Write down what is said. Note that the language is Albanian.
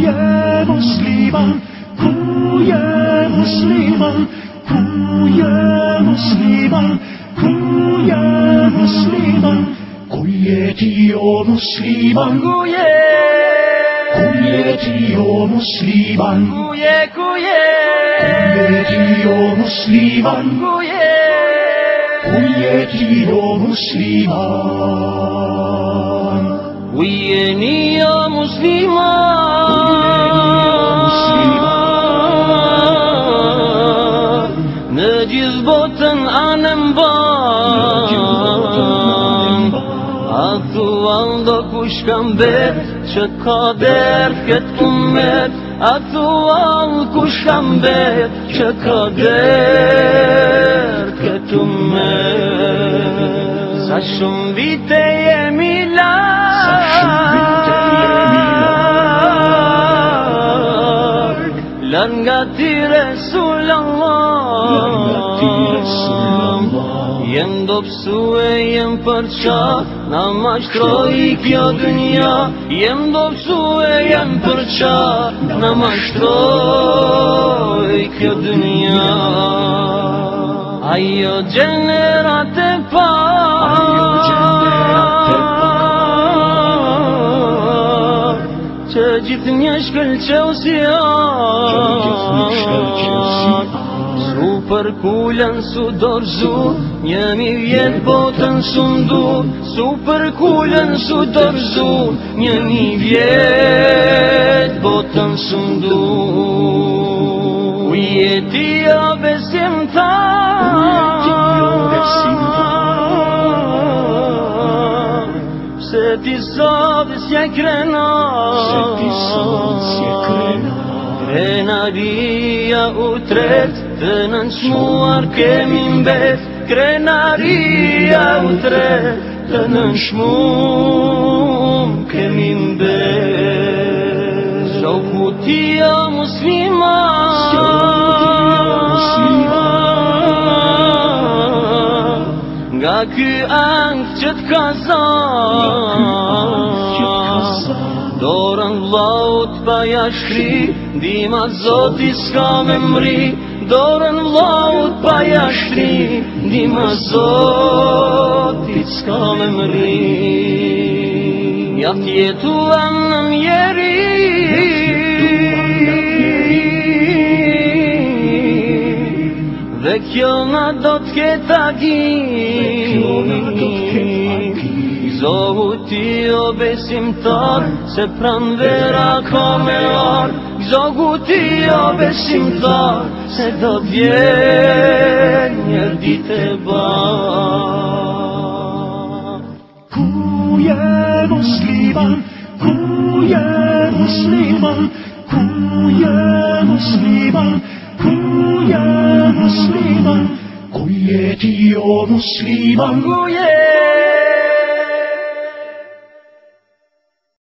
Kuye Müslüman, kuye Müslüman, kuye Müslüman, kuye Müslüman. Kuye diyor Müslüman, kuye. Kuye diyor Müslüman, kuye kuye. Kuye diyor Müslüman, kuye. Kuye diyor Müslüman. Kuye niye Müslüman? gjithë botën anëm ban Aktual do kush kam ber Që ka derë këtë kumet Aktual kush kam ber Që ka derë këtë kumet Sa shumë vite jemi la Lën nga ti Resul Allah Jem do pësue, jem për qa Në ma shtroj kjo dënja Jem do pësue, jem për qa Në ma shtroj kjo dënja Ajo gjene e pa Ajo gjene ratë e Që gjithë një shkëll që usia Që gjithë një shkëll që usia Nu për kulën su dorzu, një mi vjen botën su ndur Su për kulën su dorzu, një mi vjen botën su U jeti o besim ta Se ti sot si e Se ti sot si e krenon E naria u tret, të nënshmuar kemi mbet Krenaria u tret, të nënshmuar kemi mbet Shoku ti o muslima Nga ky angë që t'ka Nga ky angë që t'ka zonë Dorën vlaut pa jashri, dima zoti s'ka me mri Dorën vlaut pa jashri, dima zoti s'ka me mri Ja tjetuam në mjeri Dhe kjo në do t'ket agi do t'ket agi Zovu ti obesimtar Se pran come or, Zovu ti obesimtar Se do vjen njer dite bar Ku je musliman Ku je musliman Ku je musliman Ku musliman Ku ti o musliman Ku je